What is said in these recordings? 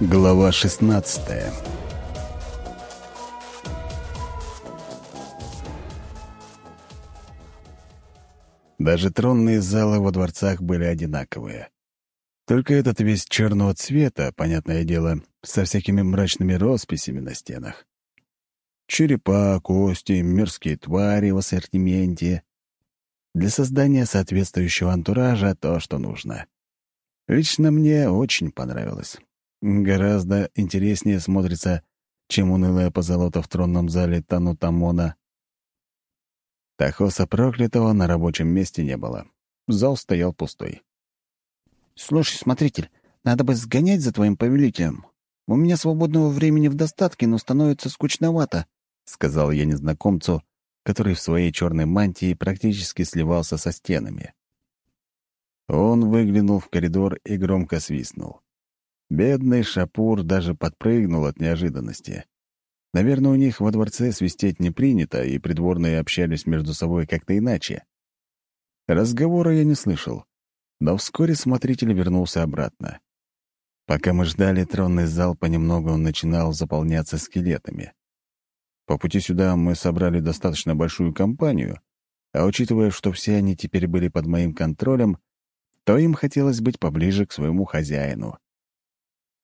Глава 16 Даже тронные залы во дворцах были одинаковые. Только этот весь черного цвета, понятное дело, со всякими мрачными росписями на стенах. Черепа, кости, мирские твари в ассортименте. Для создания соответствующего антуража то, что нужно. Лично мне очень понравилось. Гораздо интереснее смотрится, чем унылая позолота в тронном зале Танутамона. Тахоса проклятого на рабочем месте не было. Зал стоял пустой. «Слушай, смотритель, надо бы сгонять за твоим повелителем. У меня свободного времени в достатке, но становится скучновато», — сказал я незнакомцу, который в своей черной мантии практически сливался со стенами. Он выглянул в коридор и громко свистнул. Бедный Шапур даже подпрыгнул от неожиданности. Наверное, у них во дворце свистеть не принято, и придворные общались между собой как-то иначе. Разговора я не слышал, но вскоре смотритель вернулся обратно. Пока мы ждали, тронный зал понемногу начинал заполняться скелетами. По пути сюда мы собрали достаточно большую компанию, а учитывая, что все они теперь были под моим контролем, то им хотелось быть поближе к своему хозяину.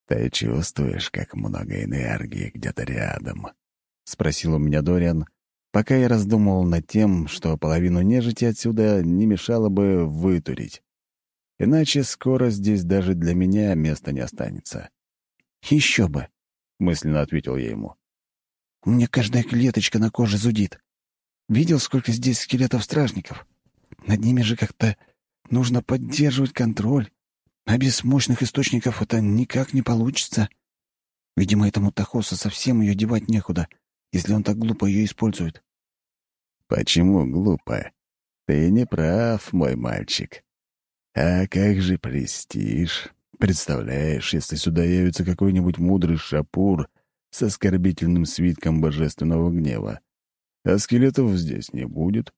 «Ты чувствуешь, как много энергии где-то рядом?» — спросил у меня Дориан, пока я раздумывал над тем, что половину нежити отсюда не мешало бы вытурить. Иначе скоро здесь даже для меня места не останется. «Еще бы!» — мысленно ответил я ему. «У меня каждая клеточка на коже зудит. Видел, сколько здесь скелетов-стражников? Над ними же как-то нужно поддерживать контроль. А без мощных источников это никак не получится. Видимо, этому Тахосу совсем ее девать некуда, если он так глупо ее использует. Почему глупо? Ты не прав, мой мальчик. А как же престиж? Представляешь, если сюда явится какой-нибудь мудрый шапур с оскорбительным свитком божественного гнева, а скелетов здесь не будет?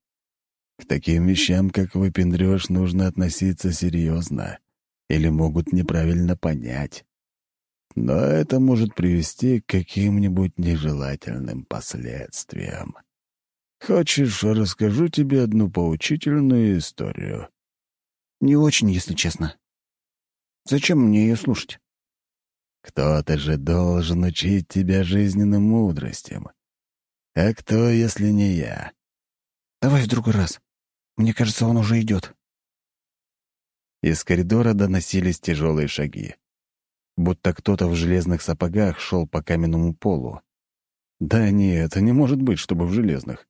К таким вещам, как выпендрёж, нужно относиться серьезно или могут неправильно понять. Но это может привести к каким-нибудь нежелательным последствиям. Хочешь, расскажу тебе одну поучительную историю? Не очень, если честно. Зачем мне ее слушать? Кто-то же должен учить тебя жизненным мудростям. А кто, если не я? Давай в другой раз. Мне кажется, он уже идет. Из коридора доносились тяжелые шаги. Будто кто-то в железных сапогах шел по каменному полу. Да нет, не может быть, чтобы в железных.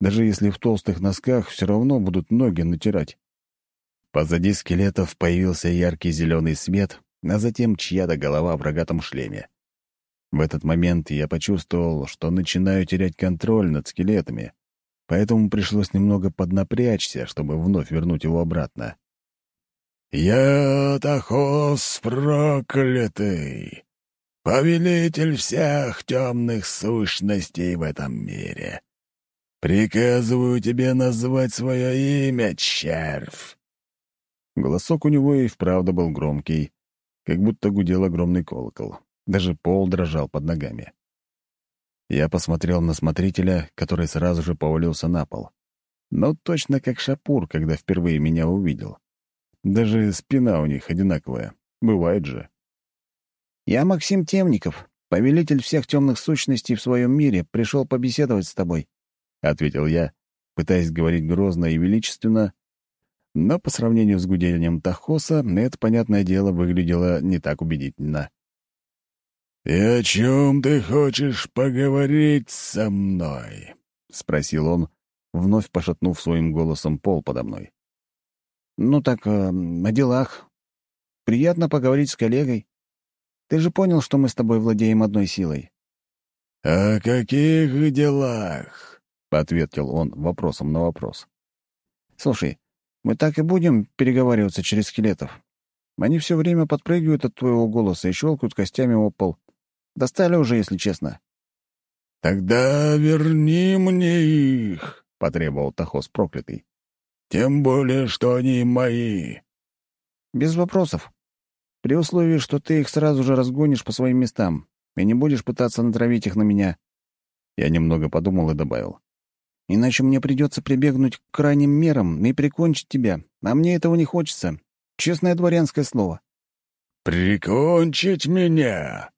Даже если в толстых носках, все равно будут ноги натирать. Позади скелетов появился яркий зеленый свет, а затем чья-то голова в рогатом шлеме. В этот момент я почувствовал, что начинаю терять контроль над скелетами, поэтому пришлось немного поднапрячься, чтобы вновь вернуть его обратно. «Я проклятый, повелитель всех темных сущностей в этом мире. Приказываю тебе назвать свое имя, червь!» Голосок у него и вправду был громкий, как будто гудел огромный колокол. Даже пол дрожал под ногами. Я посмотрел на смотрителя, который сразу же повалился на пол. Но точно как Шапур, когда впервые меня увидел. Даже спина у них одинаковая. Бывает же. «Я Максим Темников, повелитель всех темных сущностей в своем мире, пришел побеседовать с тобой», — ответил я, пытаясь говорить грозно и величественно, но по сравнению с гудением Тахоса это, понятное дело, выглядело не так убедительно. «И о чем ты хочешь поговорить со мной?» — спросил он, вновь пошатнув своим голосом пол подо мной. «Ну так, э, о делах. Приятно поговорить с коллегой. Ты же понял, что мы с тобой владеем одной силой?» «О каких делах?» — ответил он вопросом на вопрос. «Слушай, мы так и будем переговариваться через скелетов. Они все время подпрыгивают от твоего голоса и щелкают костями о пол. Достали уже, если честно». «Тогда верни мне их», — потребовал Тахос проклятый. Тем более, что они мои». «Без вопросов. При условии, что ты их сразу же разгонишь по своим местам и не будешь пытаться натравить их на меня». Я немного подумал и добавил. «Иначе мне придется прибегнуть к крайним мерам и прикончить тебя, а мне этого не хочется. Честное дворянское слово». «Прикончить меня?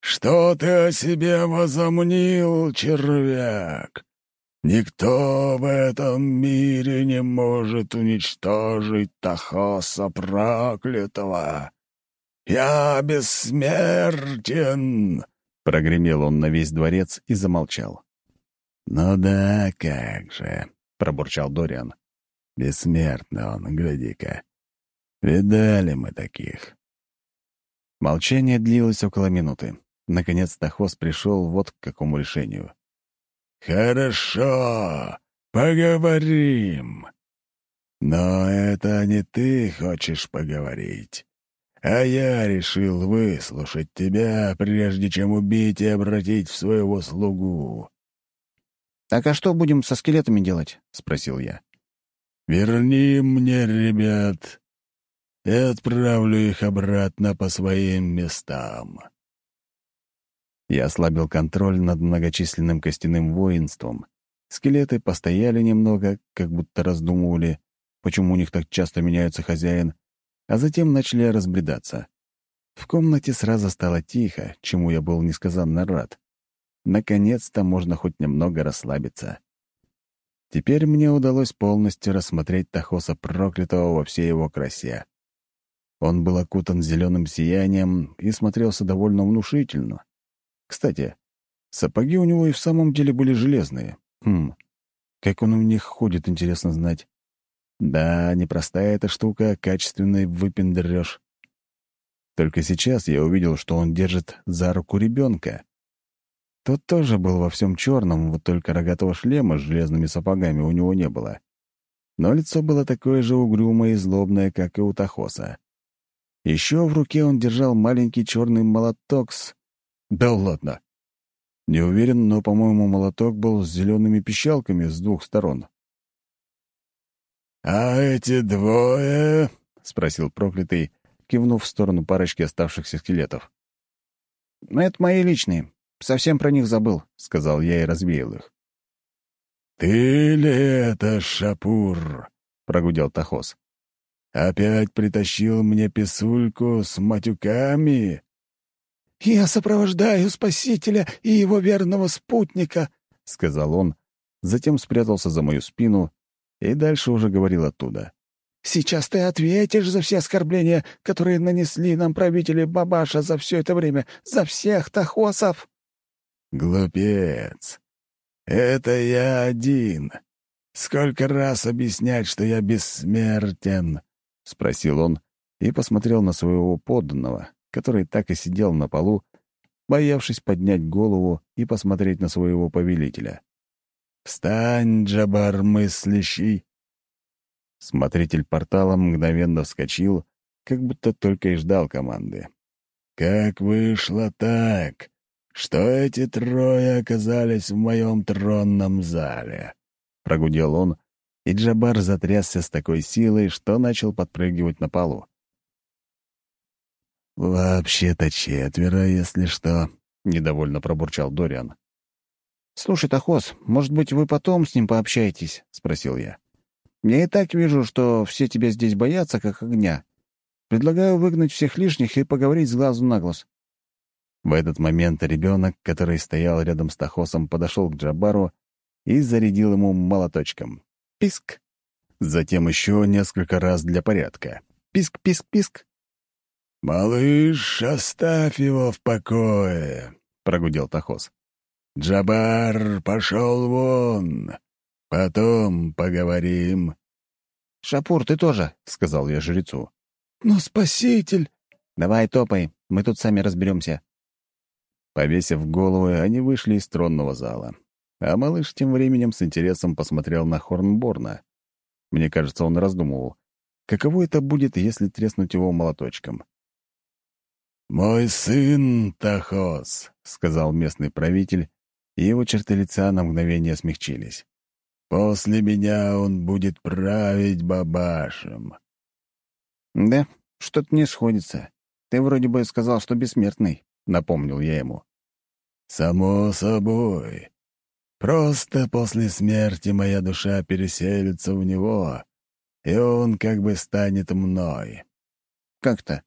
Что ты о себе возомнил, червяк? Никто в этом мире не может уничтожить Тахоса проклятого. Я бессмертен!» Прогремел он на весь дворец и замолчал. «Ну да, как же!» — пробурчал Дориан. «Бессмертный он, гляди-ка. Видали мы таких». Молчание длилось около минуты. Наконец Тахос пришел вот к какому решению. «Хорошо, поговорим. Но это не ты хочешь поговорить, а я решил выслушать тебя, прежде чем убить и обратить в своего слугу». «Так а что будем со скелетами делать?» — спросил я. «Верни мне ребят и отправлю их обратно по своим местам». Я ослабил контроль над многочисленным костяным воинством. Скелеты постояли немного, как будто раздумывали, почему у них так часто меняется хозяин, а затем начали разбредаться. В комнате сразу стало тихо, чему я был несказанно рад. Наконец-то можно хоть немного расслабиться. Теперь мне удалось полностью рассмотреть Тахоса проклятого во всей его красе. Он был окутан зеленым сиянием и смотрелся довольно внушительно. Кстати, сапоги у него и в самом деле были железные. Хм, как он в них ходит, интересно знать. Да, непростая эта штука, качественный выпендрёж. Только сейчас я увидел, что он держит за руку ребенка. Тот тоже был во всем черном, вот только рогатого шлема с железными сапогами у него не было. Но лицо было такое же угрюмое и злобное, как и у Тахоса. Еще в руке он держал маленький черный молоток с да ладно. Не уверен, но, по-моему, молоток был с зелеными пищалками с двух сторон. «А эти двое?» — спросил проклятый, кивнув в сторону парочки оставшихся скелетов. «Ну, «Это мои личные. Совсем про них забыл», — сказал я и развеял их. «Ты ли это, Шапур?» — прогудел Тахос. «Опять притащил мне писульку с матюками?» «Я сопровождаю Спасителя и его верного спутника», — сказал он, затем спрятался за мою спину и дальше уже говорил оттуда. «Сейчас ты ответишь за все оскорбления, которые нанесли нам правители Бабаша за все это время, за всех тахосов!» «Глупец! Это я один. Сколько раз объяснять, что я бессмертен?» — спросил он и посмотрел на своего подданного, который так и сидел на полу, боявшись поднять голову и посмотреть на своего повелителя. «Встань, Джабар мыслящий!» Смотритель портала мгновенно вскочил, как будто только и ждал команды. «Как вышло так, что эти трое оказались в моем тронном зале?» Прогудел он, и Джабар затрясся с такой силой, что начал подпрыгивать на полу. «Вообще-то четверо, если что», — недовольно пробурчал Дориан. «Слушай, Тахос, может быть, вы потом с ним пообщаетесь?» — спросил я. «Я и так вижу, что все тебя здесь боятся, как огня. Предлагаю выгнать всех лишних и поговорить с глазу на глаз». В этот момент ребенок, который стоял рядом с Тахосом, подошел к Джабару и зарядил ему молоточком. Писк! Затем еще несколько раз для порядка. Писк-писк-писк. «Малыш, оставь его в покое», — прогудел Тахос. «Джабар, пошел вон. Потом поговорим». «Шапур, ты тоже», — сказал я жрецу. «Но спаситель...» «Давай топай, мы тут сами разберемся». Повесив головы, они вышли из тронного зала. А малыш тем временем с интересом посмотрел на Хорнборна. Мне кажется, он раздумывал, каково это будет, если треснуть его молоточком. «Мой сын Тахос», — сказал местный правитель, и его черты лица на мгновение смягчились. «После меня он будет править бабашем». «Да, что-то не сходится. Ты вроде бы сказал, что бессмертный», — напомнил я ему. «Само собой. Просто после смерти моя душа переселится в него, и он как бы станет мной». «Как-то?»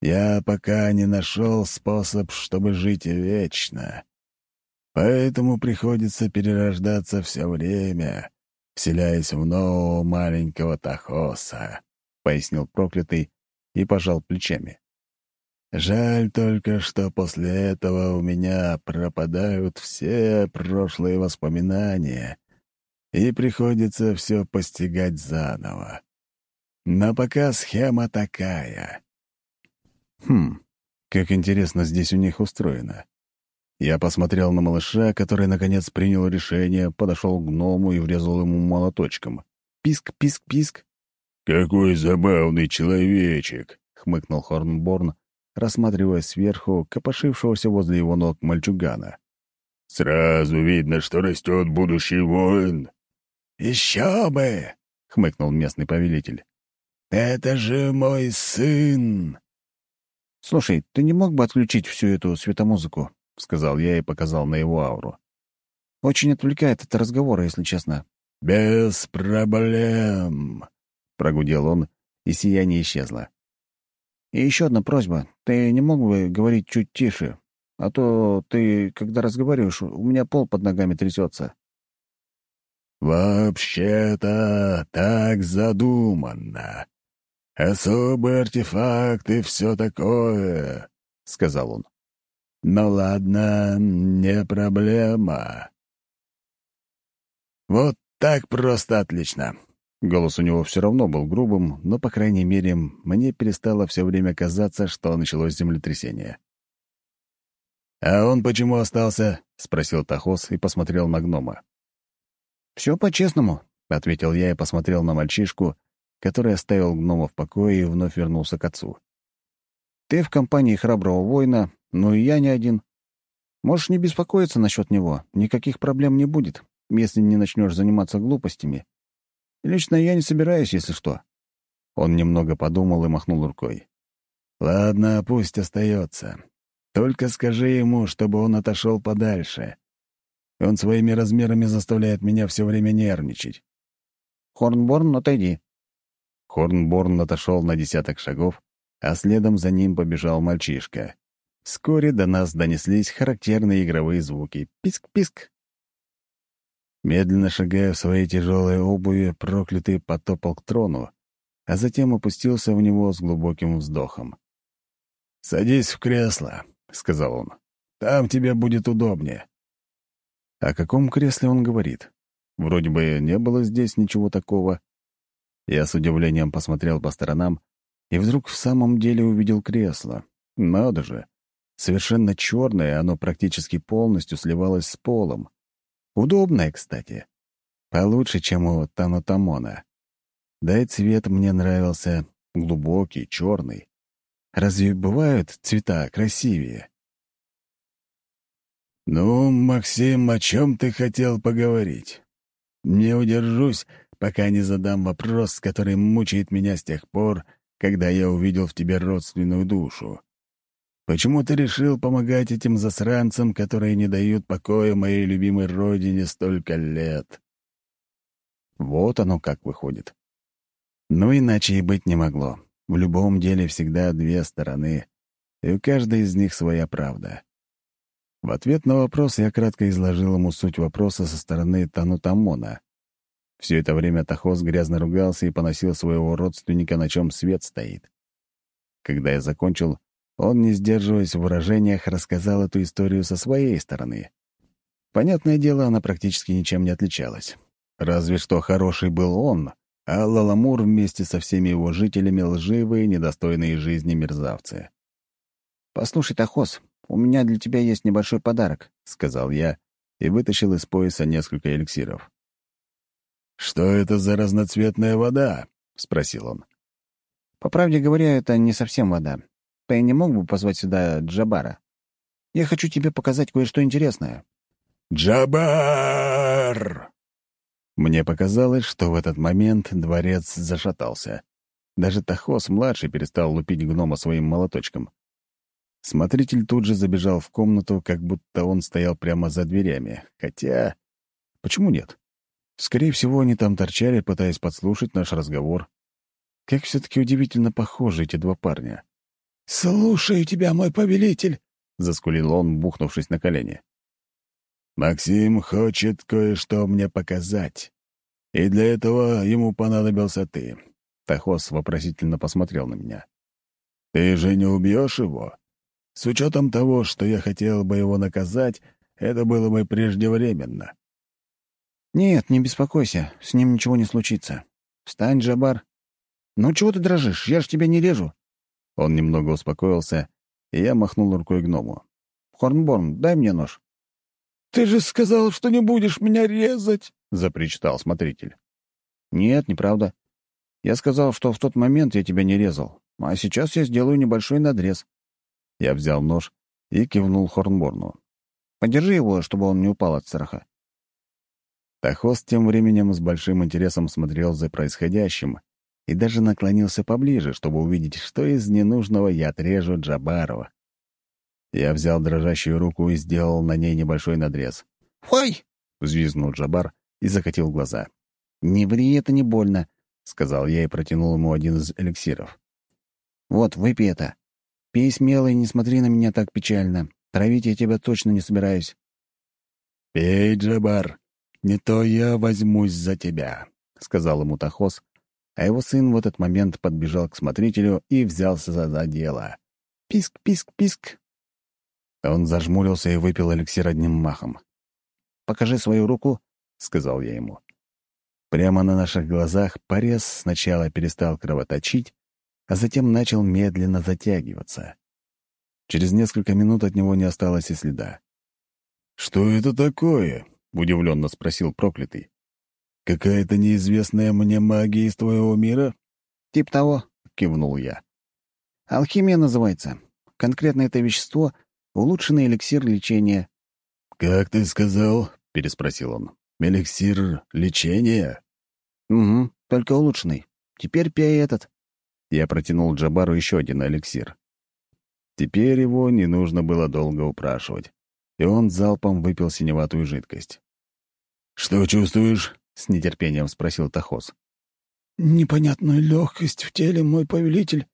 «Я пока не нашел способ, чтобы жить вечно. Поэтому приходится перерождаться все время, вселяясь в нового маленького Тахоса», — пояснил проклятый и пожал плечами. Жаль только, что после этого у меня пропадают все прошлые воспоминания, и приходится все постигать заново. Но пока схема такая. Хм, как интересно здесь у них устроено. Я посмотрел на малыша, который, наконец, принял решение, подошел к гному и врезал ему молоточком. Писк, писк, писк. «Какой забавный человечек!» — хмыкнул Хорнборн, рассматривая сверху копошившегося возле его ног мальчугана. «Сразу видно, что растет будущий воин». «Еще бы!» — хмыкнул местный повелитель. «Это же мой сын!» «Слушай, ты не мог бы отключить всю эту светомузыку?» — сказал я и показал на его ауру. «Очень отвлекает от разговора, если честно». «Без проблем», — прогудел он, и сияние исчезло. И еще одна просьба. Ты не мог бы говорить чуть тише? А то ты, когда разговариваешь, у меня пол под ногами трясется. «Вообще-то так задумано. Особый артефакт и все такое», — сказал он. «Ну ладно, не проблема». «Вот так просто отлично. Голос у него все равно был грубым, но, по крайней мере, мне перестало все время казаться, что началось землетрясение. «А он почему остался?» — спросил Тахос и посмотрел на гнома. «Все по-честному», — ответил я и посмотрел на мальчишку, который оставил гнома в покое и вновь вернулся к отцу. «Ты в компании храброго воина, но и я не один. Можешь не беспокоиться насчет него, никаких проблем не будет, если не начнешь заниматься глупостями. Лично я не собираюсь, если что». Он немного подумал и махнул рукой. «Ладно, пусть остается. Только скажи ему, чтобы он отошел подальше. Он своими размерами заставляет меня все время нервничать». «Хорнборн, отойди». Хорнборн отошел на десяток шагов, а следом за ним побежал мальчишка. Вскоре до нас донеслись характерные игровые звуки. Писк-писк. Медленно шагая в своей тяжелой обуви, проклятый потопал к трону, а затем опустился в него с глубоким вздохом. «Садись в кресло», — сказал он. «Там тебе будет удобнее». О каком кресле он говорит? Вроде бы не было здесь ничего такого. Я с удивлением посмотрел по сторонам и вдруг в самом деле увидел кресло. Надо же! Совершенно черное, оно практически полностью сливалось с полом. Удобная, кстати. Получше, чем у Танотамона. Да и цвет мне нравился глубокий, черный. Разве бывают цвета красивее? «Ну, Максим, о чем ты хотел поговорить? Не удержусь, пока не задам вопрос, который мучает меня с тех пор, когда я увидел в тебе родственную душу. Почему ты решил помогать этим засранцам, которые не дают покоя моей любимой родине столько лет?» Вот оно как выходит. Но иначе и быть не могло. В любом деле всегда две стороны, и у каждой из них своя правда. В ответ на вопрос я кратко изложил ему суть вопроса со стороны Танутамона. Все это время Тахос грязно ругался и поносил своего родственника, на чем свет стоит. Когда я закончил, он, не сдерживаясь в выражениях, рассказал эту историю со своей стороны. Понятное дело, она практически ничем не отличалась. Разве что хороший был он, а Лаламур вместе со всеми его жителями лживые, недостойные жизни мерзавцы. «Послушай, Тахос, у меня для тебя есть небольшой подарок», — сказал я и вытащил из пояса несколько эликсиров. «Что это за разноцветная вода?» — спросил он. «По правде говоря, это не совсем вода. Ты не мог бы позвать сюда Джабара? Я хочу тебе показать кое-что интересное». «Джабар!» Мне показалось, что в этот момент дворец зашатался. Даже Тахос-младший перестал лупить гнома своим молоточком. Смотритель тут же забежал в комнату, как будто он стоял прямо за дверями. Хотя... Почему нет? Скорее всего, они там торчали, пытаясь подслушать наш разговор. Как все-таки удивительно похожи эти два парня. «Слушаю тебя, мой повелитель!» — заскулил он, бухнувшись на колени. «Максим хочет кое-что мне показать. И для этого ему понадобился ты». Тахос вопросительно посмотрел на меня. «Ты же не убьешь его? С учетом того, что я хотел бы его наказать, это было бы преждевременно». «Нет, не беспокойся, с ним ничего не случится. Встань, Джабар. Ну чего ты дрожишь? Я ж тебя не режу». Он немного успокоился, и я махнул рукой гному. «Хорнборн, дай мне нож». «Ты же сказал, что не будешь меня резать!» — запричитал смотритель. «Нет, неправда. Я сказал, что в тот момент я тебя не резал, а сейчас я сделаю небольшой надрез». Я взял нож и кивнул Хорнборну. «Подержи его, чтобы он не упал от страха». Тахос тем временем с большим интересом смотрел за происходящим и даже наклонился поближе, чтобы увидеть, что из ненужного я отрежу Джабарова. Я взял дрожащую руку и сделал на ней небольшой надрез. «Ой!» — взвизгнул Джабар и закатил глаза. «Не ври, это не больно», — сказал я и протянул ему один из эликсиров. «Вот, выпей это. Пей смело и не смотри на меня так печально. Травить я тебя точно не собираюсь». «Пей, Джабар, не то я возьмусь за тебя», — сказал ему Тахос, а его сын в этот момент подбежал к смотрителю и взялся за дело. «Писк, писк, писк!» Он зажмурился и выпил эликсир одним махом. «Покажи свою руку», — сказал я ему. Прямо на наших глазах порез сначала перестал кровоточить, а затем начал медленно затягиваться. Через несколько минут от него не осталось и следа. «Что это такое?» — удивленно спросил проклятый. «Какая-то неизвестная мне магия из твоего мира?» «Тип того», — кивнул я. «Алхимия называется. Конкретно это вещество — улучшенный эликсир лечения». «Как ты сказал?» — переспросил он. «Эликсир лечения?» «Угу, только улучшенный. Теперь пей этот». Я протянул Джабару еще один эликсир. Теперь его не нужно было долго упрашивать, и он залпом выпил синеватую жидкость. «Что чувствуешь?» — с нетерпением спросил Тахос. «Непонятную легкость в теле, мой повелитель».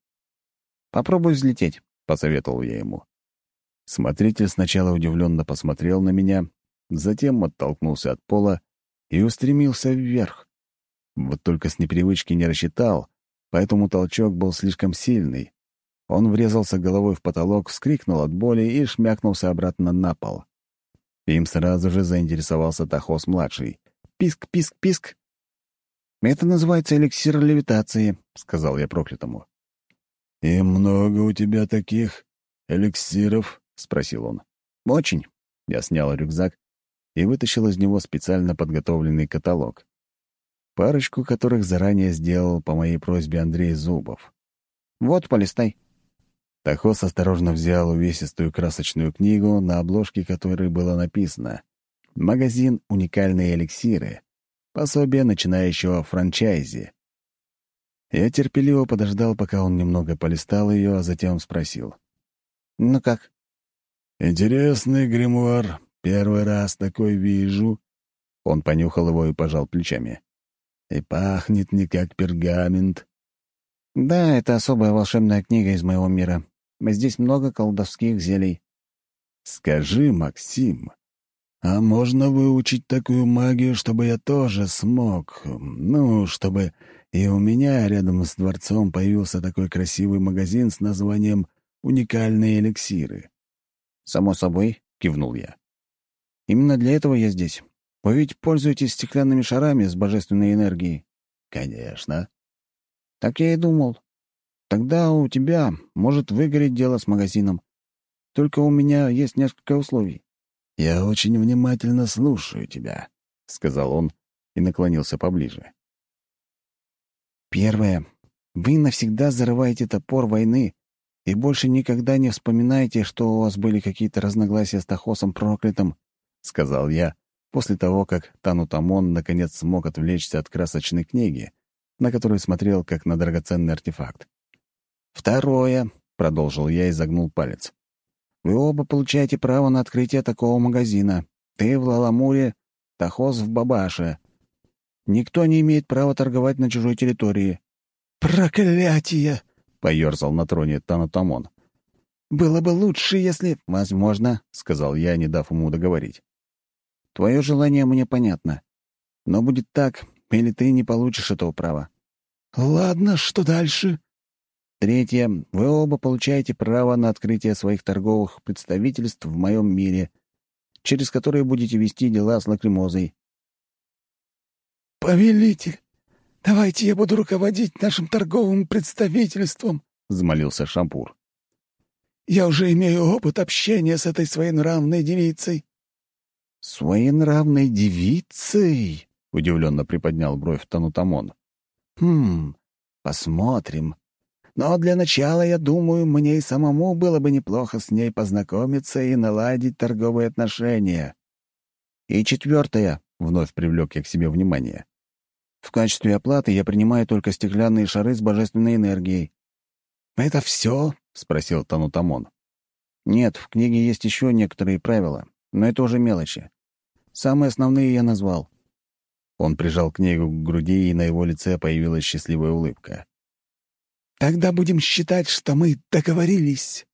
«Попробуй взлететь», — посоветовал я ему. Смотритель сначала удивленно посмотрел на меня, затем оттолкнулся от пола и устремился вверх. Вот только с непривычки не рассчитал, поэтому толчок был слишком сильный. Он врезался головой в потолок, вскрикнул от боли и шмякнулся обратно на пол. Им сразу же заинтересовался Тахос-младший. «Писк, писк, писк!» «Это называется эликсир левитации», — сказал я проклятому. «И много у тебя таких эликсиров?» — спросил он. «Очень». Я снял рюкзак и вытащил из него специально подготовленный каталог. Парочку которых заранее сделал по моей просьбе Андрей Зубов. «Вот, полистай». Тахос осторожно взял увесистую красочную книгу, на обложке которой было написано «Магазин «Уникальные эликсиры», пособие начинающего франчайзи». Я терпеливо подождал, пока он немного полистал ее, а затем спросил. «Ну как?» «Интересный гримуар. Первый раз такой вижу». Он понюхал его и пожал плечами. «И пахнет не как пергамент». «Да, это особая волшебная книга из моего мира. Здесь много колдовских зелий». «Скажи, Максим, а можно выучить такую магию, чтобы я тоже смог? Ну, чтобы и у меня рядом с дворцом появился такой красивый магазин с названием «Уникальные эликсиры». «Само собой», — кивнул я. «Именно для этого я здесь. Вы ведь пользуетесь стеклянными шарами с божественной энергией?» «Конечно». «Так я и думал. Тогда у тебя может выгореть дело с магазином. Только у меня есть несколько условий». «Я очень внимательно слушаю тебя», — сказал он и наклонился поближе. «Первое. Вы навсегда зарываете топор войны и больше никогда не вспоминаете, что у вас были какие-то разногласия с Тахосом проклятым», — сказал я, после того, как Танутамон наконец смог отвлечься от красочной книги, на которую смотрел как на драгоценный артефакт. «Второе», — продолжил я и загнул палец. «Вы оба получаете право на открытие такого магазина. Ты в Лаламуре, Тахоз в Бабаше. Никто не имеет права торговать на чужой территории». «Проклятие!» — поерзал на троне Танатамон. «Было бы лучше, если...» «Возможно», — сказал я, не дав ему договорить. «Твое желание мне понятно. Но будет так, или ты не получишь этого права». «Ладно, что дальше?» «Третье. Вы оба получаете право на открытие своих торговых представительств в моем мире, через которые будете вести дела с лакримозой». «Повелитель, давайте я буду руководить нашим торговым представительством», — взмолился Шампур. «Я уже имею опыт общения с этой своенравной девицей». «Своенравной девицей?» — удивленно приподнял бровь Танутамон. «Хм, посмотрим. Но для начала, я думаю, мне и самому было бы неплохо с ней познакомиться и наладить торговые отношения. И четвертое, — вновь привлек я к себе внимание. В качестве оплаты я принимаю только стеклянные шары с божественной энергией. «Это все?» — спросил Танутамон. «Нет, в книге есть еще некоторые правила, но это уже мелочи. Самые основные я назвал». Он прижал книгу к груди, и на его лице появилась счастливая улыбка. «Тогда будем считать, что мы договорились».